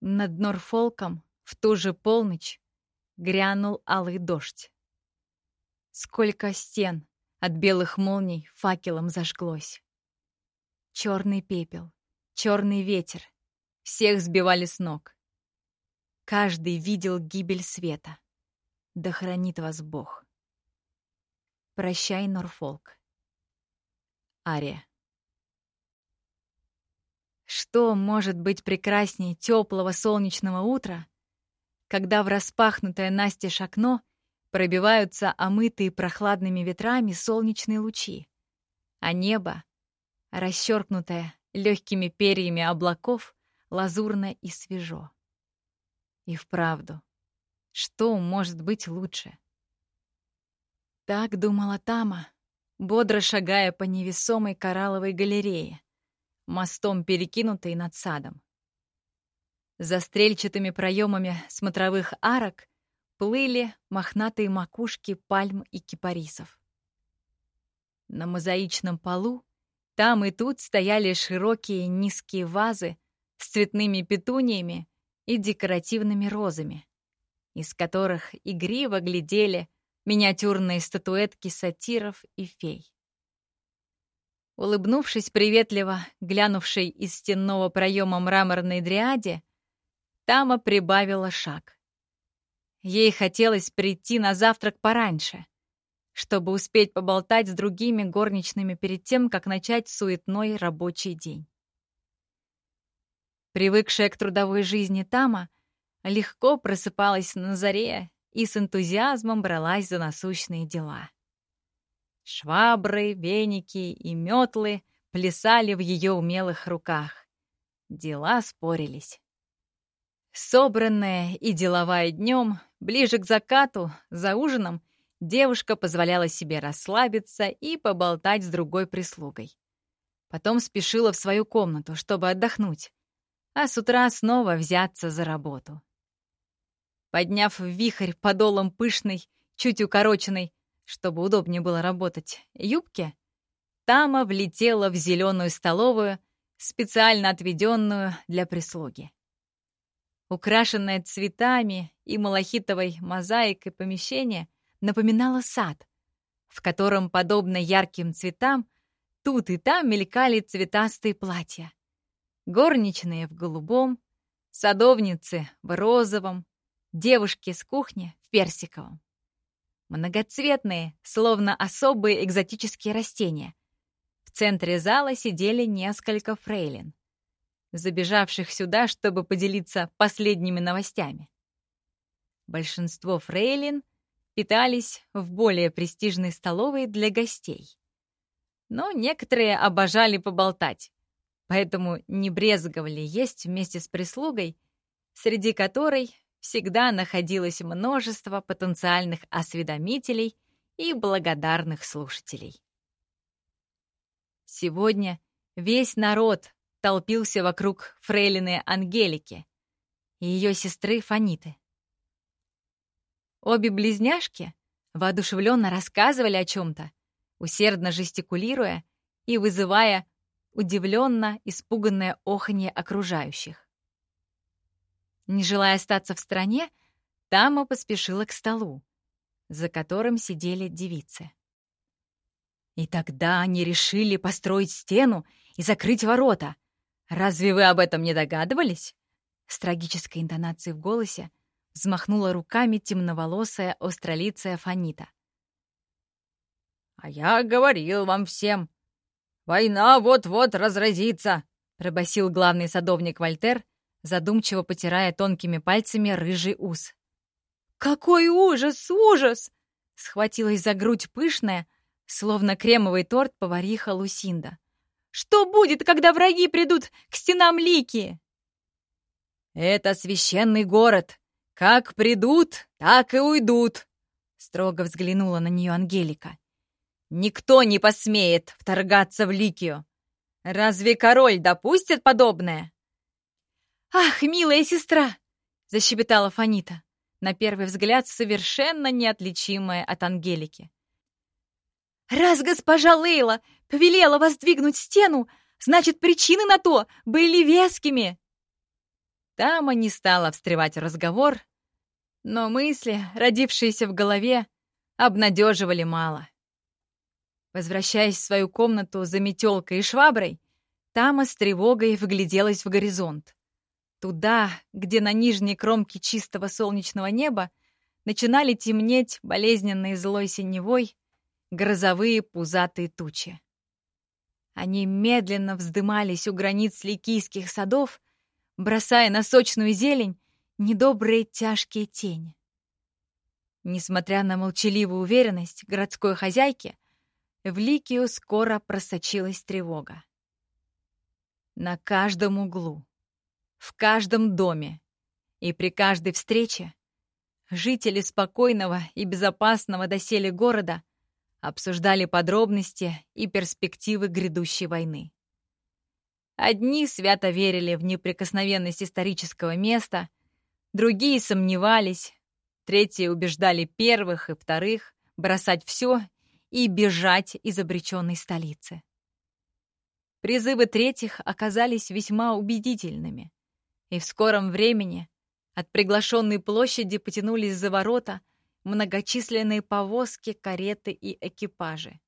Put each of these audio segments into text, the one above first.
Над Норфолком в ту же полночь грянул алый дождь. Сколько стен от белых молний факелом зажглось. Черный пепел, черный ветер. Всех сбивали с ног. Каждый видел гибель света. Да хранит вас Бог. Прощай, Норфолк. Ария. Что может быть прекраснее теплого солнечного утра, когда в распахнутое настежь окно пробиваются омытые прохладными ветрами солнечные лучи, а небо, расчеркнутое легкими перьями облаков, лазурно и свежо. И вправду, что может быть лучше? Так думала Тама, бодро шагая по невесомой коралловой галерее, мостом перекинутой над садом. За стрельчатыми проемами смотровых арок плыли мохнатые макушки пальм и кипарисов. На мозаичном полу там и тут стояли широкие низкие вазы с цветными петуниями и декоративными розами, из которых игриво глядели миниатюрные статуэтки сатиров и фей. Улыбнувшись приветливо, глянувшей из стенного проема мраморной дриаде, Тама прибавила шаг. Ей хотелось прийти на завтрак пораньше, чтобы успеть поболтать с другими горничными перед тем, как начать суетной рабочий день. Привыкшая к трудовой жизни Тама легко просыпалась на заре и с энтузиазмом бралась за насущные дела. Швабры, веники и метлы плясали в ее умелых руках. Дела спорились. Собранная и деловая днем, ближе к закату, за ужином, девушка позволяла себе расслабиться и поболтать с другой прислугой. Потом спешила в свою комнату, чтобы отдохнуть, а с утра снова взяться за работу. Подняв вихрь подолом пышной, чуть укороченной, чтобы удобнее было работать, юбки, Тама влетела в зеленую столовую, специально отведенную для прислуги. Украшенное цветами и малахитовой мозаикой помещение напоминало сад, в котором, подобно ярким цветам, тут и там мелькали цветастые платья. Горничные в голубом, садовницы в розовом, девушки с кухни в персиковом. Многоцветные, словно особые экзотические растения. В центре зала сидели несколько фрейлин, забежавших сюда, чтобы поделиться последними новостями. Большинство фрейлин питались в более престижной столовой для гостей. Но некоторые обожали поболтать, поэтому не брезговали есть вместе с прислугой, среди которой всегда находилось множество потенциальных осведомителей и благодарных слушателей. Сегодня весь народ толпился вокруг фрейлины Ангелики и ее сестры Фаниты. Обе близняшки воодушевленно рассказывали о чем-то, усердно жестикулируя и вызывая удивленно испуганное оханье окружающих. Не желая остаться в стране, Тама поспешила к столу, за которым сидели девицы. И тогда они решили построить стену и закрыть ворота. Разве вы об этом не догадывались? С трагической интонацией в голосе взмахнула руками темноволосая австралийция Фанита. «А я говорил вам всем, война вот-вот разразится!» — пробасил главный садовник Вольтер — задумчиво потирая тонкими пальцами рыжий ус. «Какой ужас, ужас!» — схватилась за грудь пышная, словно кремовый торт повариха Лусинда. «Что будет, когда враги придут к стенам Лики?» «Это священный город. Как придут, так и уйдут», — строго взглянула на нее Ангелика. «Никто не посмеет вторгаться в Ликию. Разве король допустит подобное?» «Ах, милая сестра!» — защебетала Фанита, на первый взгляд совершенно неотличимая от Ангелики. «Раз госпожа Лейла повелела воздвигнуть стену, значит, причины на то были вескими!» Тама не стала встревать разговор, но мысли, родившиеся в голове, обнадеживали мало. Возвращаясь в свою комнату за метелкой и шваброй, Тама с тревогой вгляделась в горизонт. Туда, где на нижней кромке чистого солнечного неба начинали темнеть болезненной злой синевой грозовые пузатые тучи. Они медленно вздымались у границ ликийских садов, бросая на сочную зелень недобрые тяжкие тени. Несмотря на молчаливую уверенность городской хозяйки, в Ликию скоро просочилась тревога. На каждом углу, в каждом доме и при каждой встрече жители спокойного и безопасного доселе города обсуждали подробности и перспективы грядущей войны. Одни свято верили в неприкосновенность исторического места, другие сомневались, третьи убеждали первых и вторых бросать все и бежать из обреченной столицы. Призывы третьих оказались весьма убедительными, и в скором времени от приглашенной площади потянулись за ворота многочисленные повозки, кареты и экипажи.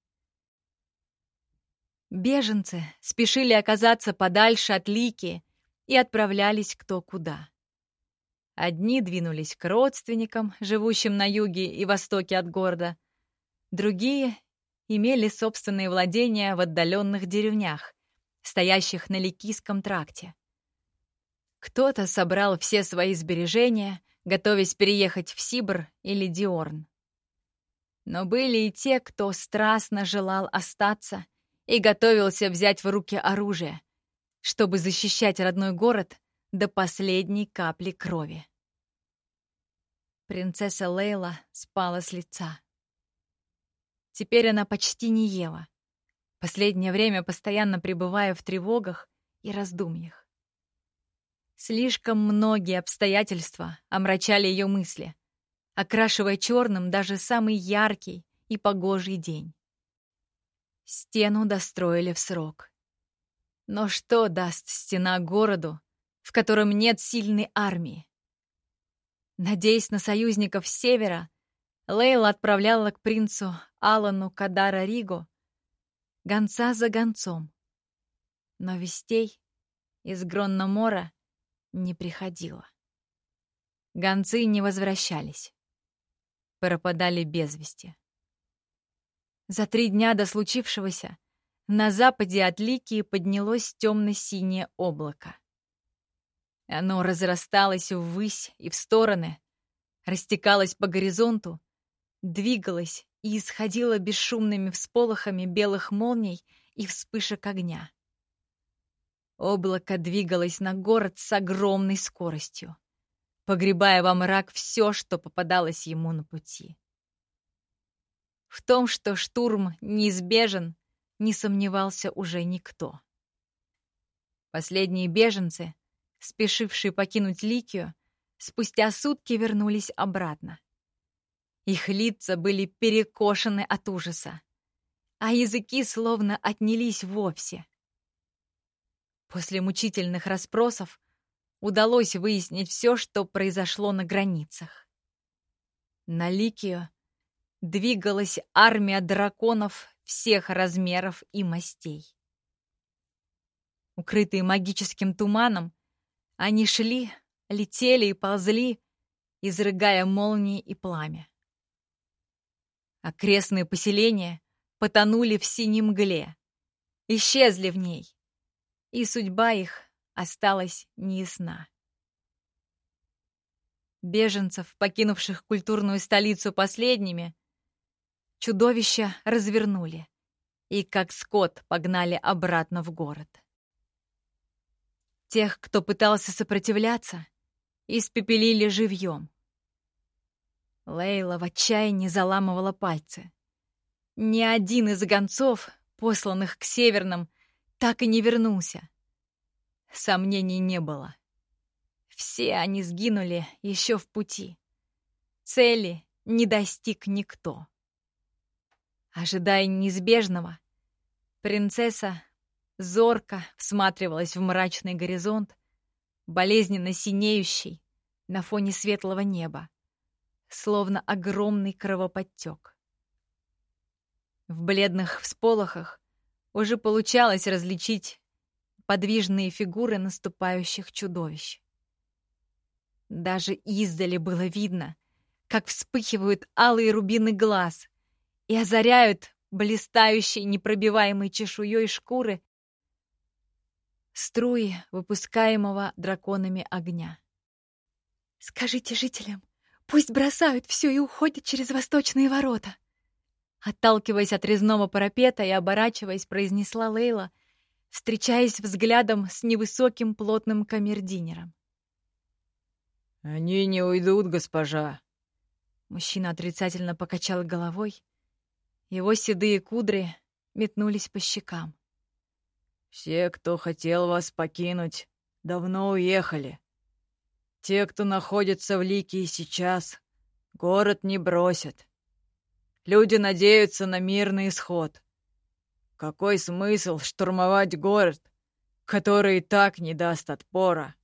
Беженцы спешили оказаться подальше от Лики и отправлялись кто куда. Одни двинулись к родственникам, живущим на юге и востоке от города, другие имели собственные владения в отдаленных деревнях, стоящих на Ликийском тракте. Кто-то собрал все свои сбережения, готовясь переехать в Сибр или Диорн. Но были и те, кто страстно желал остаться и готовился взять в руки оружие, чтобы защищать родной город до последней капли крови. Принцесса Лейла спала с лица. Теперь она почти не ела. Последнее время постоянно пребывая в тревогах и раздумьях. Слишком многие обстоятельства омрачали ее мысли, окрашивая черным даже самый яркий и погожий день. Стену достроили в срок. Но что даст стена городу, в котором нет сильной армии? Надеясь на союзников с севера, Лейла отправляла к принцу Алану Кадара Риго гонца за гонцом. Но вестей из Гронномора не приходило. Гонцы не возвращались. Пропадали без вести. За три дня до случившегося на западе от Ликии поднялось темно-синее облако. Оно разрасталось ввысь и в стороны, растекалось по горизонту, двигалось и исходило бесшумными всполохами белых молний и вспышек огня. Облако двигалось на город с огромной скоростью, погребая во мрак все, что попадалось ему на пути. В том, что штурм неизбежен, не сомневался уже никто. Последние беженцы, спешившие покинуть Ликию, спустя сутки вернулись обратно. Их лица были перекошены от ужаса, а языки словно отнялись вовсе. После мучительных расспросов удалось выяснить все, что произошло на границах. На Ликию двигалась армия драконов всех размеров и мастей. Укрытые магическим туманом, они шли, летели и ползли, изрыгая молнии и пламя. Окрестные поселения потонули в синей мгле, исчезли в ней, и судьба их осталась неясна. Беженцев, покинувших культурную столицу последними, чудовища развернули и, как скот, погнали обратно в город. Тех, кто пытался сопротивляться, испепелили живьем. Лейла в отчаянии заламывала пальцы. Ни один из гонцов, посланных к северным, так и не вернулся. Сомнений не было. Все они сгинули еще в пути. Цели не достиг никто. Ожидая неизбежного, принцесса зорко всматривалась в мрачный горизонт, болезненно синеющий на фоне светлого неба, словно огромный кровоподтек. В бледных всполохах уже получалось различить подвижные фигуры наступающих чудовищ. Даже издали было видно, как вспыхивают алые рубины глаз и озаряют блистающей непробиваемой чешуей шкуры струи выпускаемого драконами огня. «Скажите жителям, пусть бросают все и уходят через восточные ворота!» Отталкиваясь от резного парапета и оборачиваясь, произнесла Лейла, встречаясь взглядом с невысоким плотным камердинером. «Они не уйдут, госпожа!» Мужчина отрицательно покачал головой. Его седые кудри метнулись по щекам. «Все, кто хотел вас покинуть, давно уехали. Те, кто находится в Лике сейчас, город не бросят. Люди надеются на мирный исход. Какой смысл штурмовать город, который и так не даст отпора?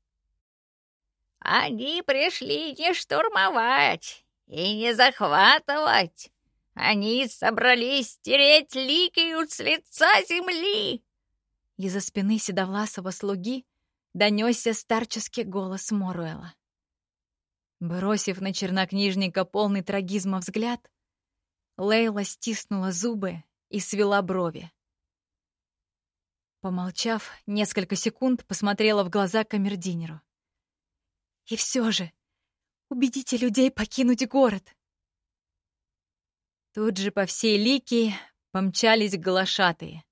Они пришли не штурмовать и не захватывать. Они собрались стереть Ликию с лица земли. Из-за спины седовласого слуги донесся старческий голос Моруэла. Бросив на чернокнижника полный трагизма взгляд, Лейла стиснула зубы и свела брови. Помолчав, несколько секунд посмотрела в глаза камердинеру. «И все же, убедите людей покинуть город!» Тут же по всей Ликии помчались глашатые,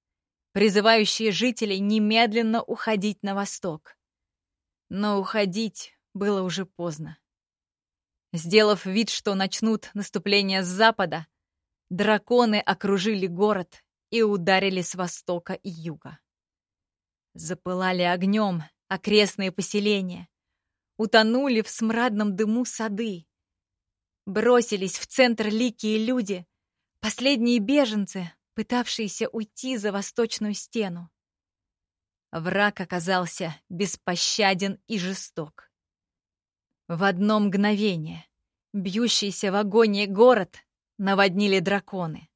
призывающие жителей немедленно уходить на восток. Но уходить было уже поздно. Сделав вид, что начнут наступление с запада, драконы окружили город и ударили с востока и юга. Запылали огнем окрестные поселения, утонули в смрадном дыму сады, бросились в центр Ликии люди, последние беженцы, пытавшиеся уйти за восточную стену. Враг оказался беспощаден и жесток. В одно мгновение бьющийся в агонии город наводнили драконы.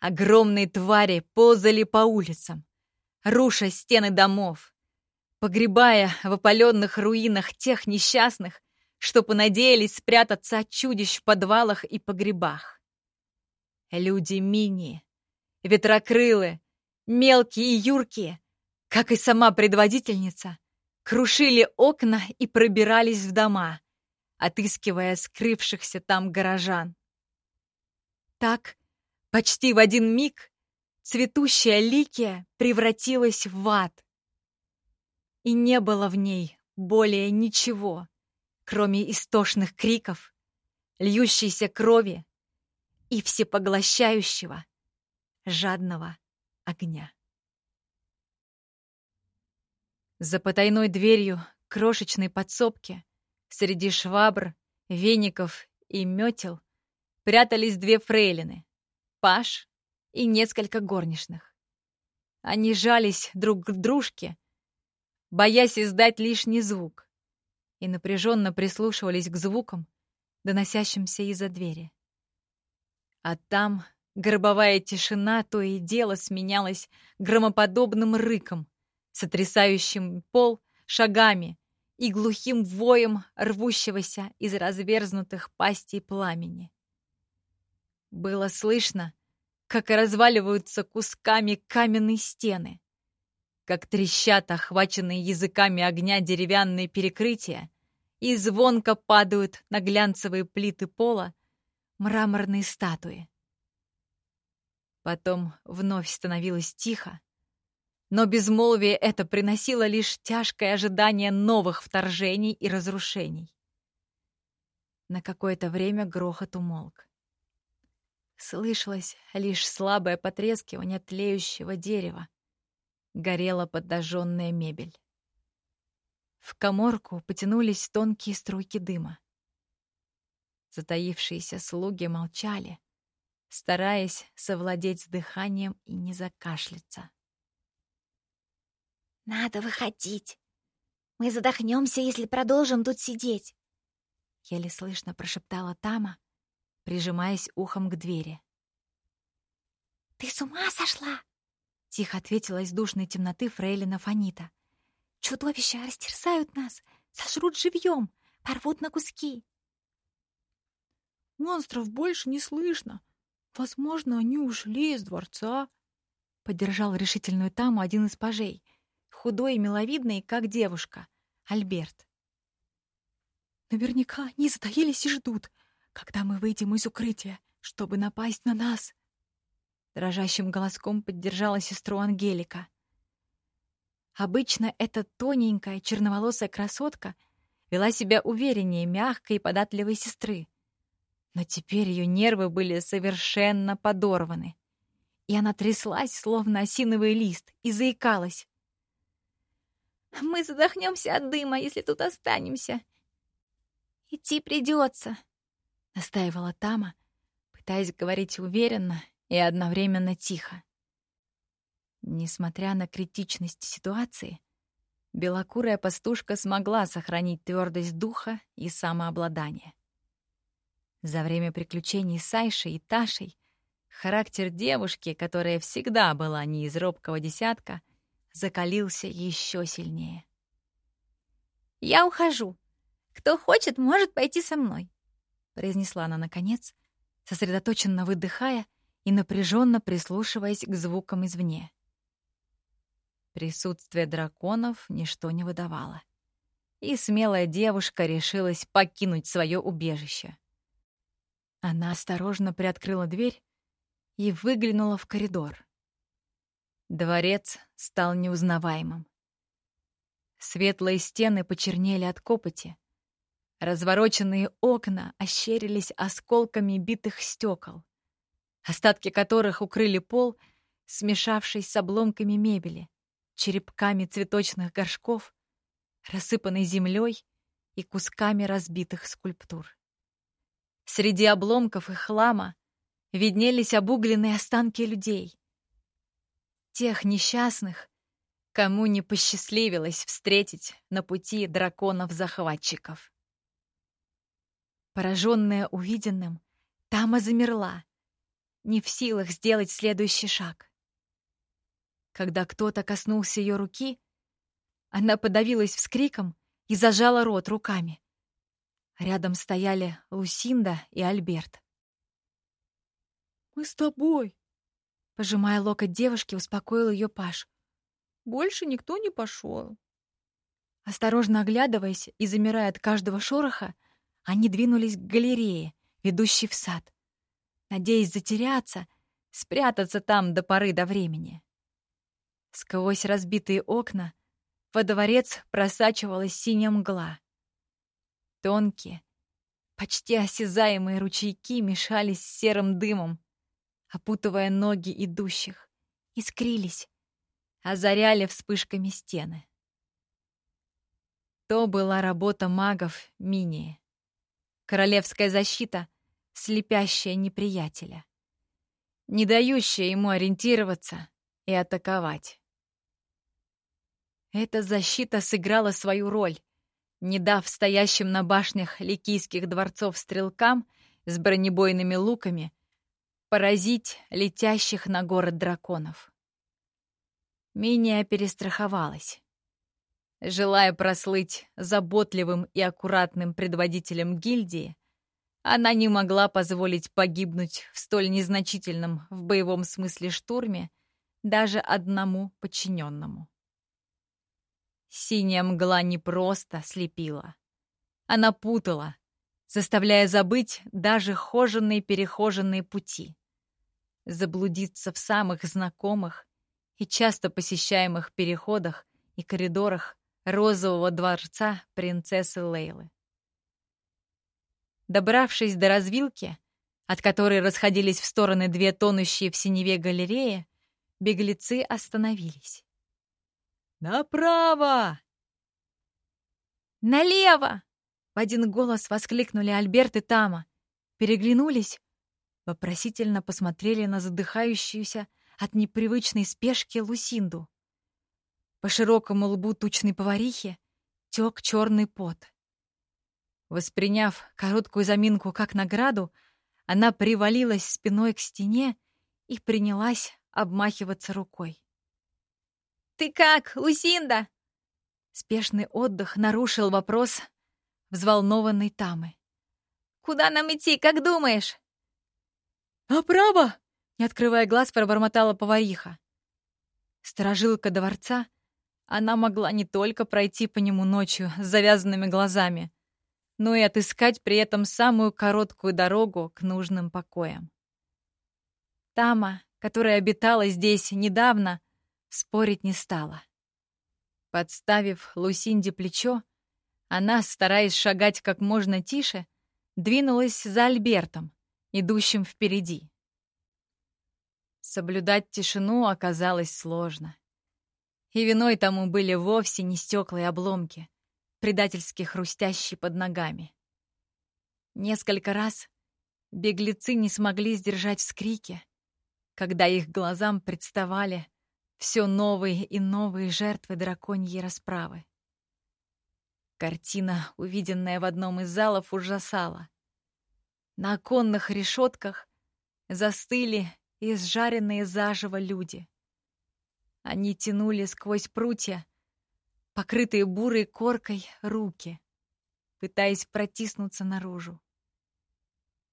Огромные твари ползали по улицам, руша стены домов, погребая в опаленных руинах тех несчастных, что понадеялись спрятаться от чудищ в подвалах и погребах. Люди Мини, ветрокрылы, мелкие и юркие, как и сама предводительница, крушили окна и пробирались в дома, отыскивая скрывшихся там горожан. Так, почти в один миг, цветущая Ликия превратилась в ад. И не было в ней более ничего, кроме истошных криков, льющейся крови и всепоглощающего, жадного огня. За потайной дверью крошечной подсобки среди швабр, веников и метел прятались две фрейлины — Паш и несколько горничных. Они жались друг к дружке, боясь издать лишний звук, и напряженно прислушивались к звукам, доносящимся из-за двери. А там гробовая тишина то и дело сменялась громоподобным рыком, сотрясающим пол шагами и глухим воем рвущегося из разверзнутых пастей пламени. Было слышно, как разваливаются кусками каменные стены, как трещат охваченные языками огня деревянные перекрытия и звонко падают на глянцевые плиты пола мраморные статуи. Потом вновь становилось тихо, но безмолвие это приносило лишь тяжкое ожидание новых вторжений и разрушений. На какое-то время грохот умолк. Слышалось лишь слабое потрескивание тлеющего дерева. Горела подожженная мебель. В коморку потянулись тонкие струйки дыма. Затаившиеся слуги молчали, стараясь совладеть с дыханием и не закашляться. «Надо выходить!» Мы задохнемся, если продолжим тут сидеть. Еле слышно прошептала Тама, прижимаясь ухом к двери. «Ты с ума сошла?» — тихо ответила из душной темноты фрейлина Фанита. «Чудовища растерзают нас, сожрут живьем, порвут на куски». «Монстров больше не слышно. Возможно, они ушли из дворца», — поддержал решительную Таму один из пажей, худой и миловидный, как девушка, Альберт. «Наверняка они затаились и ждут, когда мы выйдем из укрытия, чтобы напасть на нас», дрожащим голоском поддержала сестру Ангелика. Обычно эта тоненькая черноволосая красотка вела себя увереннее мягкой и податливой сестры. Но теперь ее нервы были совершенно подорваны. И она тряслась, словно осиновый лист, и заикалась. «Мы задохнемся от дыма, если тут останемся. Идти придется», — настаивала Тама, пытаясь говорить уверенно и одновременно тихо. Несмотря на критичность ситуации, белокурая пастушка смогла сохранить твердость духа и самообладание. За время приключений с Айшей и Ташей характер девушки, которая всегда была не из робкого десятка, закалился еще сильнее. «Я ухожу. Кто хочет, может пойти со мной», — произнесла она наконец, сосредоточенно выдыхая и напряженно прислушиваясь к звукам извне. Присутствие драконов ничто не выдавало. И смелая девушка решилась покинуть свое убежище. Она осторожно приоткрыла дверь и выглянула в коридор. Дворец стал неузнаваемым. Светлые стены почернели от копоти. Развороченные окна ощерились осколками битых стекол остатки которых укрыли пол, смешавшись с обломками мебели, черепками цветочных горшков, рассыпанной землей и кусками разбитых скульптур. Среди обломков и хлама виднелись обугленные останки людей. Тех несчастных, кому не посчастливилось встретить на пути драконов-захватчиков. Пораженная увиденным, Тама замерла, не в силах сделать следующий шаг. Когда кто-то коснулся ее руки, она подавилась вскриком и зажала рот руками. Рядом стояли Лусинда и Альберт. «Мы с тобой», — пожимая локоть девушки, успокоил ее Паш. «Больше никто не пошел». Осторожно оглядываясь и замирая от каждого шороха, они двинулись к галерее, ведущей в сад надеясь затеряться, спрятаться там до поры до времени. Сквозь разбитые окна во дворец просачивалась синяя мгла. Тонкие, почти осязаемые ручейки мешались с серым дымом, опутывая ноги идущих, искрились, озаряли вспышками стены. То была работа магов Минии. Королевская защита — слепящая неприятеля, не дающая ему ориентироваться и атаковать. Эта защита сыграла свою роль, не дав стоящим на башнях ликийских дворцов стрелкам с бронебойными луками поразить летящих на город драконов. Миния перестраховалась. Желая прослыть заботливым и аккуратным предводителем гильдии, она не могла позволить погибнуть в столь незначительном в боевом смысле штурме даже одному подчиненному. Синяя мгла не просто слепила. Она путала, заставляя забыть даже хоженные-перехоженные пути. Заблудиться в самых знакомых и часто посещаемых переходах и коридорах розового дворца принцессы Лейлы. Добравшись до развилки, от которой расходились в стороны две тонущие в синеве галереи, беглецы остановились. «Направо!» «Налево!» — в один голос воскликнули Альберт и Тама. Переглянулись, вопросительно посмотрели на задыхающуюся от непривычной спешки Лусинду. По широкому лбу тучной поварихи тек черный пот. Восприняв короткую заминку как награду, она привалилась спиной к стене и принялась обмахиваться рукой. «Ты как, Лусинда?» Спешный отдых нарушил вопрос взволнованной Тамы. «Куда нам идти, как думаешь?» «Направо!» — не открывая глаз, пробормотала повариха. Сторожилка дворца, она могла не только пройти по нему ночью с завязанными глазами, но и отыскать при этом самую короткую дорогу к нужным покоям. Тама, которая обитала здесь недавно, спорить не стала. Подставив Лусинде плечо, она, стараясь шагать как можно тише, двинулась за Альбертом, идущим впереди. Соблюдать тишину оказалось сложно. И виной тому были вовсе не стекла и обломки, предательски хрустящие под ногами. Несколько раз беглецы не смогли сдержать вскрики, когда их глазам представали все новые и новые жертвы драконьей расправы. Картина, увиденная в одном из залов, ужасала. На оконных решетках застыли изжаренные заживо люди. Они тянули сквозь прутья, покрытые бурой коркой, руки, пытаясь протиснуться наружу.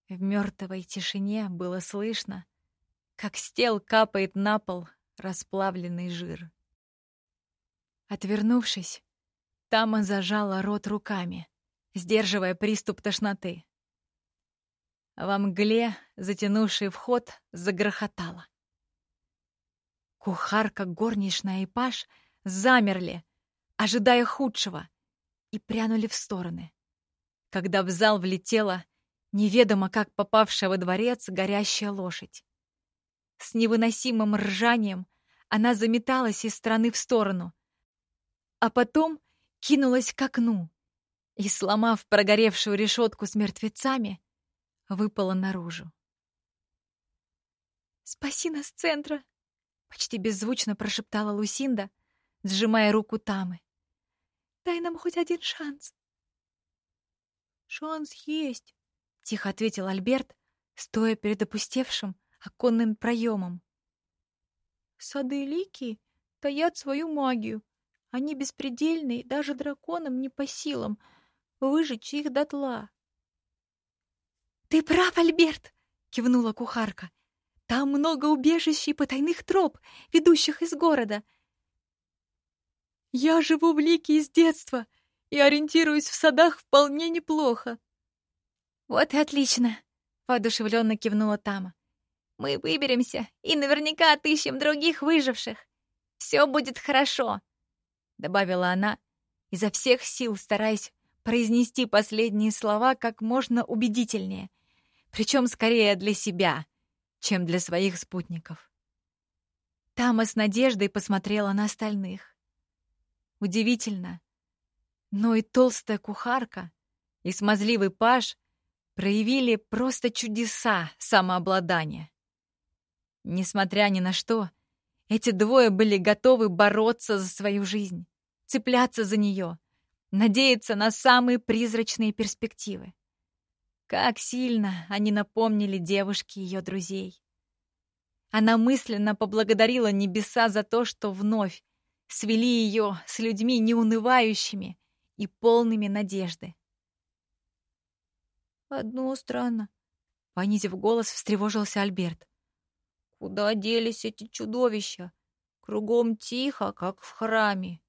В мертвой тишине было слышно, как стел капает на пол расплавленный жир. Отвернувшись, Тама зажала рот руками, сдерживая приступ тошноты. Во мгле, затянувший вход, загрохотало. Кухарка, горничная и паш замерли, ожидая худшего, и прянули в стороны. Когда в зал влетела неведомо как попавшая во дворец горящая лошадь. С невыносимым ржанием она заметалась из стороны в сторону, а потом кинулась к окну и, сломав прогоревшую решетку с мертвецами, выпала наружу. «Спаси нас, центра!» — почти беззвучно прошептала Лусинда, сжимая руку Тамы. «Дай нам хоть один шанс!» «Шанс есть!» — тихо ответил Альберт, стоя перед опустевшим, оконным проемом. Сады Лики таят свою магию. Они беспредельны, и даже драконам не по силам выжечь их дотла. «Ты прав, Альберт!» — кивнула кухарка. «Там много убежищ и потайных троп, ведущих из города. Я живу в Лике с детства и ориентируюсь в садах вполне неплохо». «Вот и отлично!» — воодушевленно кивнула Тама. Мы выберемся и наверняка отыщем других выживших. Все будет хорошо», — добавила она, изо всех сил стараясь произнести последние слова как можно убедительнее, причем скорее для себя, чем для своих спутников. Тама с надеждой посмотрела на остальных. Удивительно, но и толстая кухарка, и смазливый паж проявили просто чудеса самообладания. Несмотря ни на что, эти двое были готовы бороться за свою жизнь, цепляться за нее, надеяться на самые призрачные перспективы. Как сильно они напомнили девушке ее друзей. Она мысленно поблагодарила небеса за то, что вновь свели ее с людьми неунывающими и полными надежды. «Одно странно», — понизив голос, встревожился Альберт. Куда делись эти чудовища? Кругом тихо, как в храме.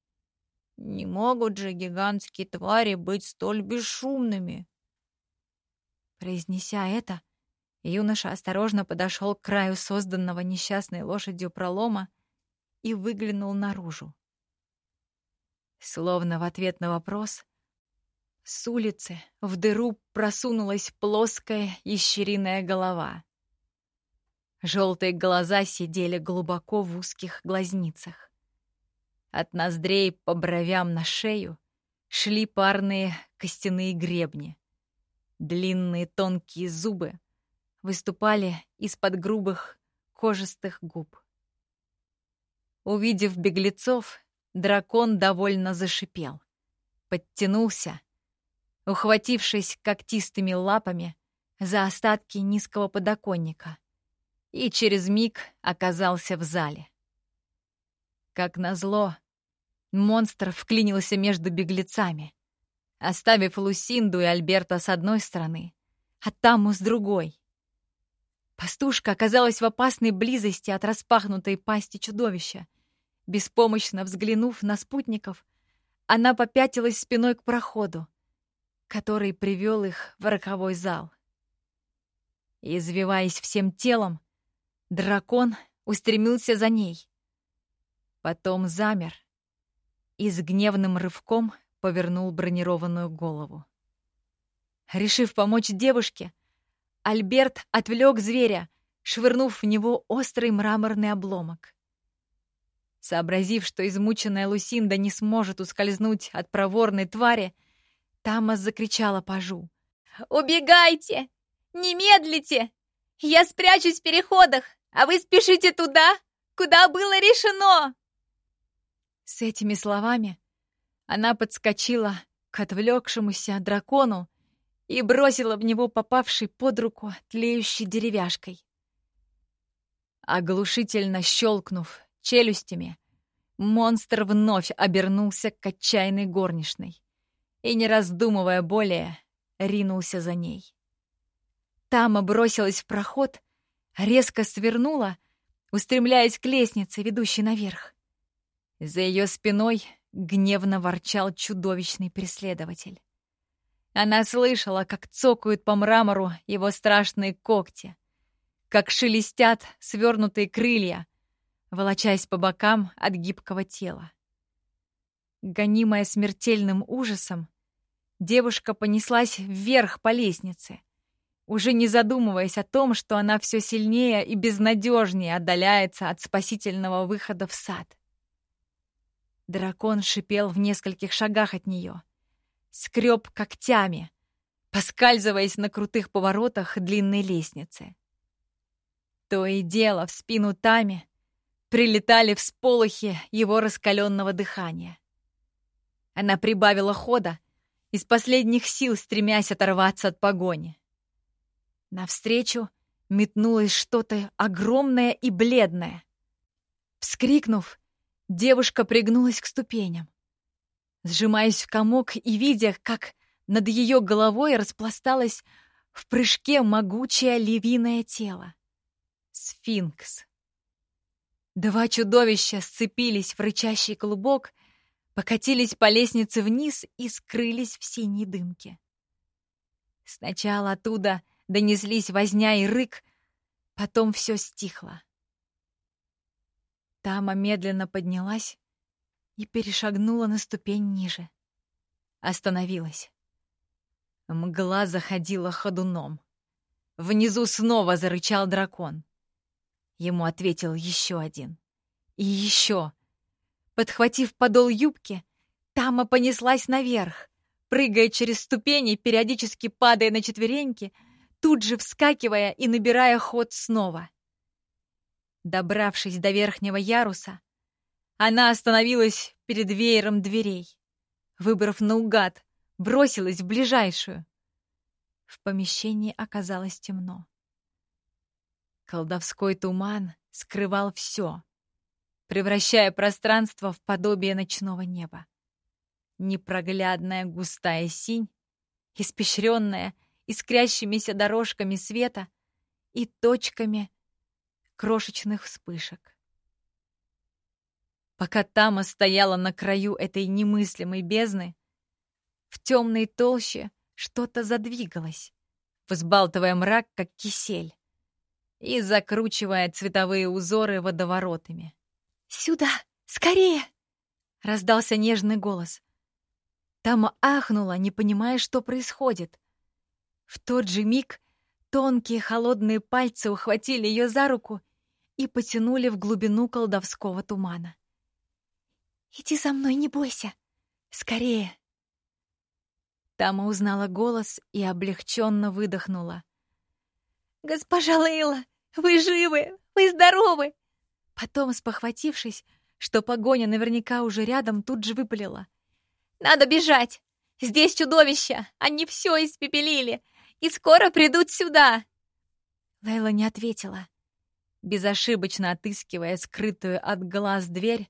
Не могут же гигантские твари быть столь бесшумными. Произнеся это, юноша осторожно подошел к краю созданного несчастной лошадью пролома и выглянул наружу. Словно в ответ на вопрос, с улицы в дыру просунулась плоская ящериная голова. Желтые глаза сидели глубоко в узких глазницах. От ноздрей по бровям на шею шли парные костяные гребни. Длинные тонкие зубы выступали из-под грубых кожистых губ. Увидев беглецов, дракон довольно зашипел, подтянулся, ухватившись когтистыми лапами за остатки низкого подоконника, и через миг оказался в зале. Как назло, монстр вклинился между беглецами, оставив Лусинду и Альберта с одной стороны, а Таму с другой. Пастушка оказалась в опасной близости от распахнутой пасти чудовища. Беспомощно взглянув на спутников, она попятилась спиной к проходу, который привел их в роковой зал. Извиваясь всем телом, дракон устремился за ней. Потом замер и с гневным рывком повернул бронированную голову. Решив помочь девушке, Альберт отвлек зверя, швырнув в него острый мраморный обломок. Сообразив, что измученная Лусинда не сможет ускользнуть от проворной твари, Тамас закричала пажу. «Убегайте! Не медлите! Я спрячусь в переходах, а вы спешите туда, куда было решено!» С этими словами она подскочила к отвлекшемуся дракону и бросила в него попавший под руку тлеющей деревяшкой. Оглушительно щелкнув челюстями, монстр вновь обернулся к отчаянной горничной и, не раздумывая более, ринулся за ней. Тама бросилась в проход, резко свернула, устремляясь к лестнице, ведущей наверх. За ее спиной гневно ворчал чудовищный преследователь. Она слышала, как цокают по мрамору его страшные когти, как шелестят свернутые крылья, волочась по бокам от гибкого тела. Гонимая смертельным ужасом, девушка понеслась вверх по лестнице, уже не задумываясь о том, что она все сильнее и безнадежнее отдаляется от спасительного выхода в сад. Дракон шипел в нескольких шагах от нее, скреб когтями, поскальзываясь на крутых поворотах длинной лестницы. То и дело в спину Тами прилетали всполохи его раскаленного дыхания. Она прибавила хода, из последних сил стремясь оторваться от погони. Навстречу метнулось что-то огромное и бледное. Вскрикнув, девушка пригнулась к ступеням. Сжимаясь в комок и видя, как над ее головой распласталось в прыжке могучее львиное тело. Сфинкс. Два чудовища сцепились в рычащий клубок, покатились по лестнице вниз и скрылись в синей дымке. Сначала оттуда донеслись возня и рык, потом все стихло. Тама медленно поднялась и перешагнула на ступень ниже. Остановилась. Мгла заходила ходуном. Внизу снова зарычал дракон. Ему ответил еще один. И еще. Подхватив подол юбки, Тама понеслась наверх, прыгая через ступени, периодически падая на четвереньки — тут же вскакивая и набирая ход снова. Добравшись до верхнего яруса, она остановилась перед веером дверей. Выбрав наугад, бросилась в ближайшую. В помещении оказалось темно. Колдовской туман скрывал все, превращая пространство в подобие ночного неба. Непроглядная густая синь, испещренная искрящимися дорожками света и точками крошечных вспышек. Пока Тама стояла на краю этой немыслимой бездны, в темной толще что-то задвигалось, взбалтывая мрак, как кисель, и закручивая цветовые узоры водоворотами. «Сюда! Скорее!» — раздался нежный голос. Тама ахнула, не понимая, что происходит. В тот же миг тонкие холодные пальцы ухватили ее за руку и потянули в глубину колдовского тумана. «Иди за мной, не бойся! Скорее!» Тама узнала голос и облегченно выдохнула. «Госпожа Лейла, вы живы! Вы здоровы!» Потом, спохватившись, что погоня наверняка уже рядом, тут же выпалила. Надо бежать! Здесь чудовища! Они все испепелили! И скоро придут сюда!» Лейла не ответила, безошибочно отыскивая скрытую от глаз дверь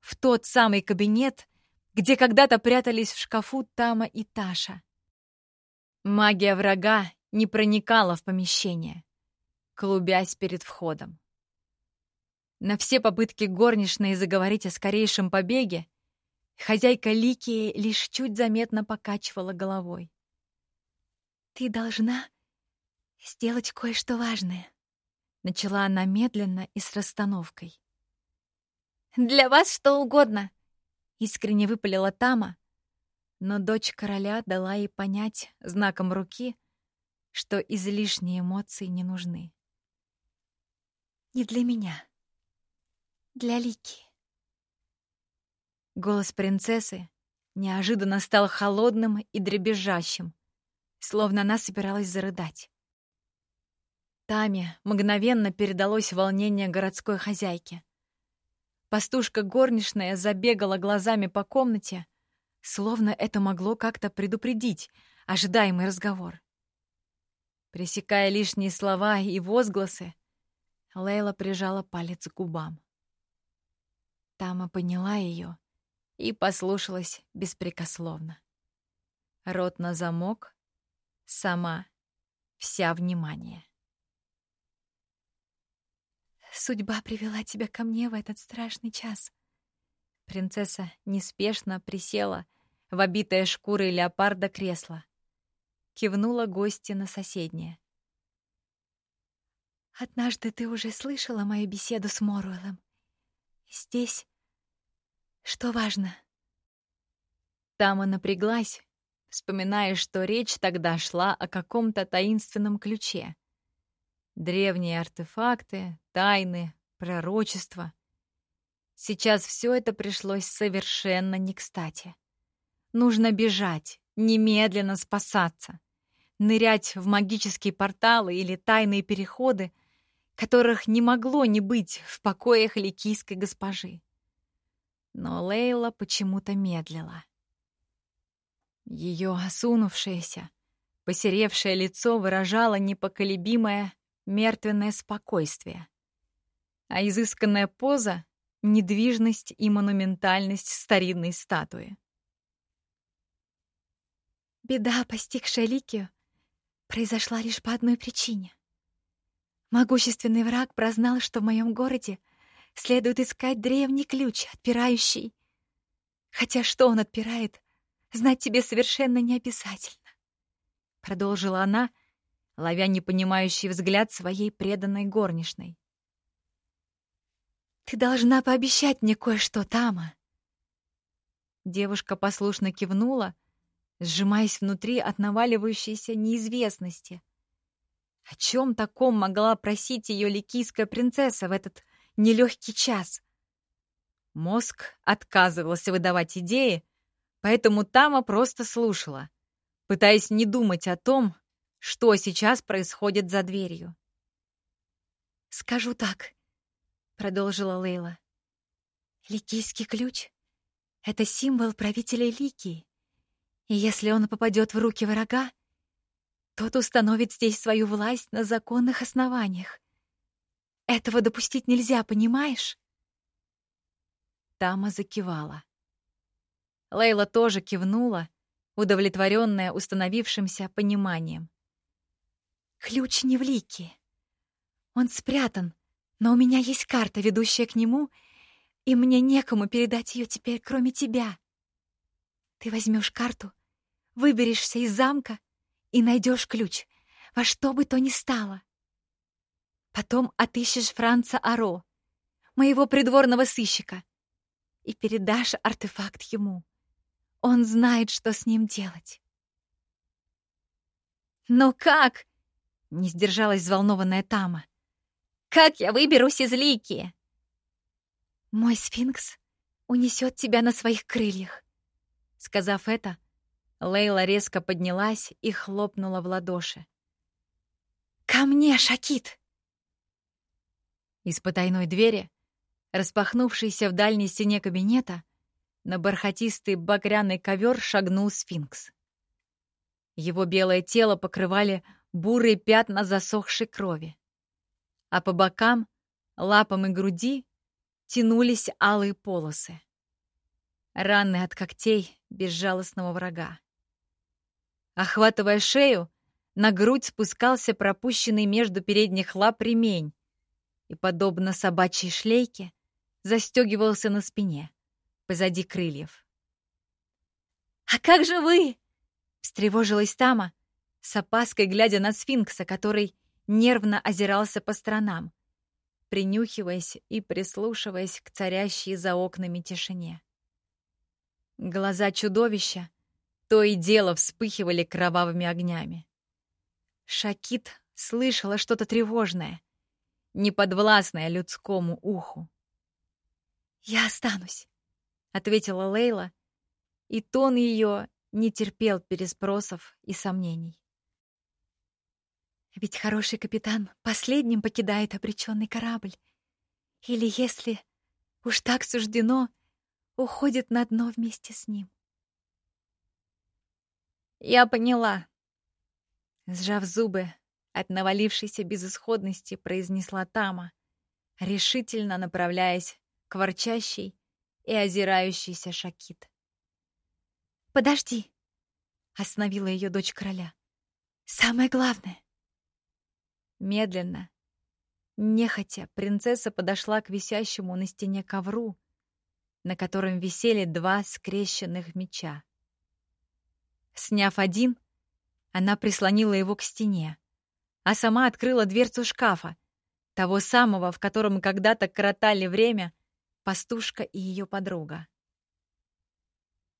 в тот самый кабинет, где когда-то прятались в шкафу Тама и Таша. Магия врага не проникала в помещение, клубясь перед входом. На все попытки горничной заговорить о скорейшем побеге хозяйка Ликии лишь чуть заметно покачивала головой. «Ты должна сделать кое-что важное», — начала она медленно и с расстановкой. «Для вас что угодно», — искренне выпалила Тама, но дочь короля дала ей понять знаком руки, что излишние эмоции не нужны. «Не для меня. Для Лики». Голос принцессы неожиданно стал холодным и дребезжащим, словно она собиралась зарыдать. Таме мгновенно передалось волнение городской хозяйки. Пастушка горничная забегала глазами по комнате, словно это могло как-то предупредить ожидаемый разговор. Пресекая лишние слова и возгласы, Лейла прижала палец к губам. Тама поняла ее и послушалась беспрекословно. Рот на замок, сама, вся внимание. «Судьба привела тебя ко мне в этот страшный час», Принцесса неспешно присела в обитое шкурой леопарда кресло. Кивнула гости на соседнее. «Однажды ты уже слышала мою беседу с Моруэлом. Здесь что важно?» Тама напряглась, вспоминая, что речь тогда шла о каком-то таинственном ключе. Древние артефакты, тайны, пророчества. Сейчас все это пришлось совершенно не кстати. Нужно бежать, немедленно спасаться, нырять в магические порталы или тайные переходы, которых не могло не быть в покоях ликийской госпожи. Но Лейла почему-то медлила. Ее осунувшееся, посеревшее лицо выражало непоколебимое мертвенное спокойствие, а изысканная поза недвижность и монументальность старинной статуи. Беда, постигшая Ликию, произошла лишь по одной причине. Могущественный враг прознал, что в моем городе следует искать древний ключ, отпирающий. Хотя что он отпирает, знать тебе совершенно не обязательно. Продолжила она, ловя непонимающий взгляд своей преданной горничной. Ты должна пообещать мне кое-что, Тама. Девушка послушно кивнула, сжимаясь внутри от наваливающейся неизвестности. О чем таком могла просить ее ликийская принцесса в этот нелегкий час? Мозг отказывался выдавать идеи, поэтому Тама просто слушала, пытаясь не думать о том, что сейчас происходит за дверью. «Скажу так, продолжила Лейла. Ликийский ключ — это символ правителя Ликии. И если он попадет в руки врага, тот установит здесь свою власть на законных основаниях. Этого допустить нельзя, понимаешь? Тама закивала. Лейла тоже кивнула, удовлетворенная установившимся пониманием. Ключ не в Лике. Он спрятан но у меня есть карта, ведущая к нему, и мне некому передать ее теперь, кроме тебя. Ты возьмешь карту, выберешься из замка и найдешь ключ, во что бы то ни стало. Потом отыщешь Франца Аро, моего придворного сыщика, и передашь артефакт ему. Он знает, что с ним делать. «Но как?» — не сдержалась взволнованная Тама. Как я выберусь из Лики?» «Мой сфинкс унесет тебя на своих крыльях». Сказав это, Лейла резко поднялась и хлопнула в ладоши. «Ко мне, Шакит!» Из потайной двери, распахнувшейся в дальней стене кабинета, на бархатистый багряный ковер шагнул сфинкс. Его белое тело покрывали бурые пятна засохшей крови, а по бокам, лапам и груди тянулись алые полосы. Раны от когтей безжалостного врага. Охватывая шею, на грудь спускался пропущенный между передних лап ремень и, подобно собачьей шлейке, застегивался на спине, позади крыльев. «А как же вы?» — встревожилась Тама, с опаской глядя на сфинкса, который нервно озирался по сторонам, принюхиваясь и прислушиваясь к царящей за окнами тишине. Глаза чудовища то и дело вспыхивали кровавыми огнями. Шакит слышала что-то тревожное, неподвластное людскому уху. «Я останусь», — ответила Лейла, и тон ее не терпел переспросов и сомнений. Ведь хороший капитан последним покидает обреченный корабль. Или, если уж так суждено, уходит на дно вместе с ним. Я поняла. Сжав зубы от навалившейся безысходности, произнесла Тама, решительно направляясь к ворчащей и озирающейся Шакит. «Подожди!» — остановила ее дочь короля. «Самое главное!» Медленно, нехотя, принцесса подошла к висящему на стене ковру, на котором висели два скрещенных меча. Сняв один, она прислонила его к стене, а сама открыла дверцу шкафа, того самого, в котором когда-то коротали время пастушка и ее подруга.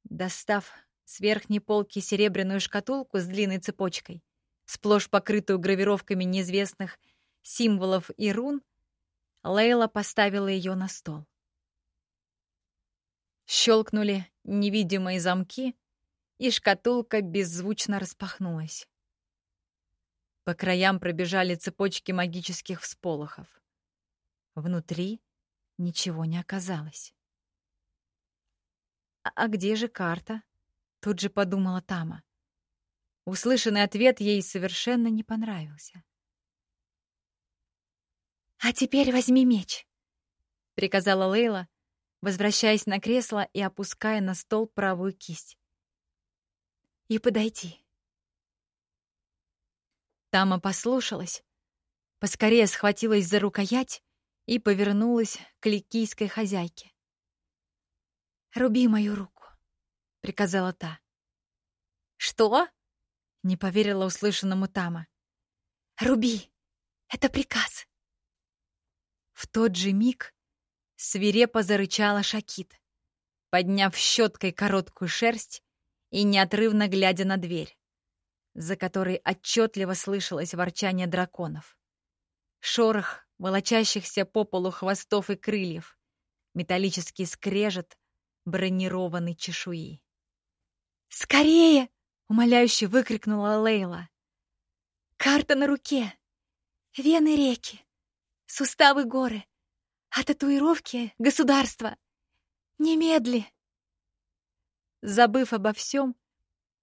Достав с верхней полки серебряную шкатулку с длинной цепочкой, сплошь покрытую гравировками неизвестных символов и рун, Лейла поставила ее на стол. Щелкнули невидимые замки, и шкатулка беззвучно распахнулась. По краям пробежали цепочки магических всполохов. Внутри ничего не оказалось. «А, «А где же карта?» — тут же подумала Тама. Услышанный ответ ей совершенно не понравился. «А теперь возьми меч», — приказала Лейла, возвращаясь на кресло и опуская на стол правую кисть. «И подойди». Тама послушалась, поскорее схватилась за рукоять и повернулась к ликийской хозяйке. «Руби мою руку», — приказала та. «Что?» — не поверила услышанному Тама. «Руби! Это приказ!» В тот же миг свирепо зарычала Шакит, подняв щеткой короткую шерсть и неотрывно глядя на дверь, за которой отчетливо слышалось ворчание драконов. Шорох волочащихся по полу хвостов и крыльев, металлический скрежет бронированной чешуи. «Скорее!» — умоляюще выкрикнула Лейла. «Карта на руке! Вены реки! Суставы горы! А татуировки — государство! Немедли!» Забыв обо всем,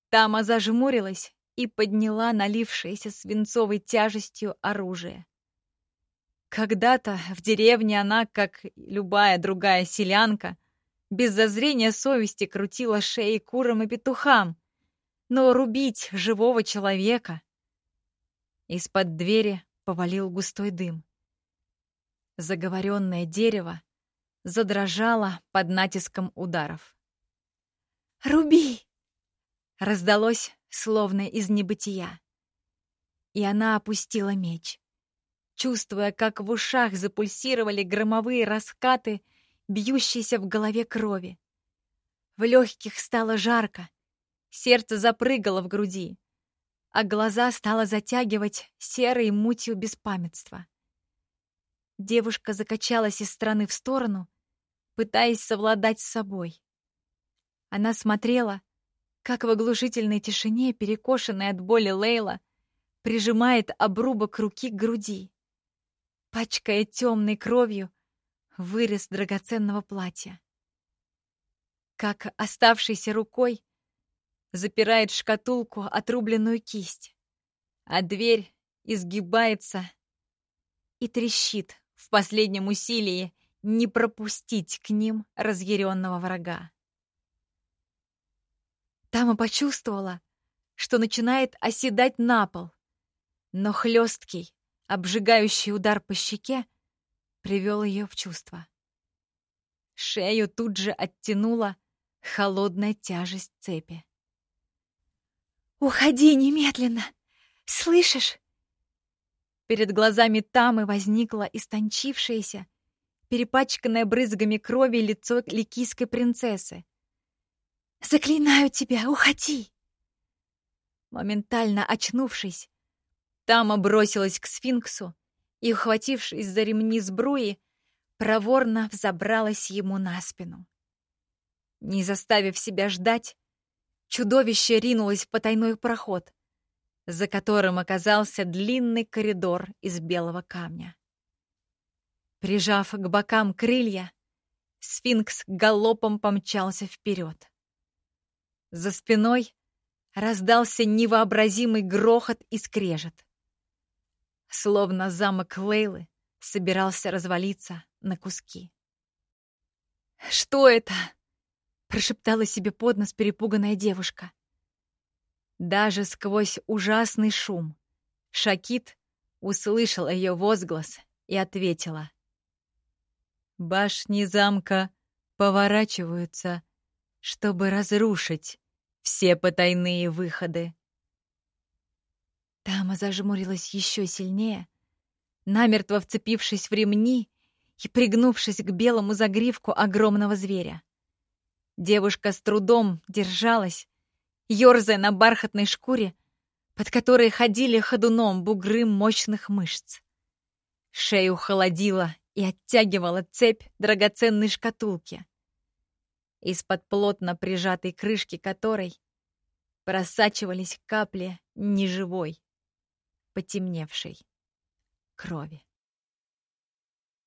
Тама зажмурилась и подняла налившееся свинцовой тяжестью оружие. Когда-то в деревне она, как любая другая селянка, без зазрения совести крутила шеи курам и петухам, но рубить живого человека... Из-под двери повалил густой дым. Заговоренное дерево задрожало под натиском ударов. «Руби!» Раздалось, словно из небытия. И она опустила меч чувствуя, как в ушах запульсировали громовые раскаты, бьющиеся в голове крови. В легких стало жарко, сердце запрыгало в груди, а глаза стало затягивать серой мутью беспамятства. Девушка закачалась из стороны в сторону, пытаясь совладать с собой. Она смотрела, как в оглушительной тишине, перекошенная от боли Лейла, прижимает обрубок руки к груди пачкая темной кровью вырез драгоценного платья. как оставшейся рукой запирает шкатулку отрубленную кисть, а дверь изгибается и трещит в последнем усилии не пропустить к ним разъяренного врага. Тама почувствовала, что начинает оседать на пол, но хлесткий, обжигающий удар по щеке привел ее в чувство. Шею тут же оттянула холодная тяжесть цепи. «Уходи немедленно! Слышишь?» Перед глазами Тамы возникло истончившееся, перепачканное брызгами крови лицо ликийской принцессы. «Заклинаю тебя, уходи!» Моментально очнувшись, Тама бросилась к сфинксу и, ухватившись за ремни сбруи, проворно взобралась ему на спину. Не заставив себя ждать, чудовище ринулось в потайной проход, за которым оказался длинный коридор из белого камня. Прижав к бокам крылья, сфинкс галопом помчался вперед. За спиной раздался невообразимый грохот и скрежет. Словно замок Лейлы собирался развалиться на куски. «Что это?» — прошептала себе под нос перепуганная девушка. Даже сквозь ужасный шум Шакит услышала ее возглас и ответила. «Башни замка поворачиваются, чтобы разрушить все потайные выходы. Тама зажмурилась еще сильнее, намертво вцепившись в ремни и пригнувшись к белому загривку огромного зверя. Девушка с трудом держалась, ерзая на бархатной шкуре, под которой ходили ходуном бугры мощных мышц. Шею холодила и оттягивала цепь драгоценной шкатулки, из-под плотно прижатой крышки которой просачивались капли неживой, потемневшей крови.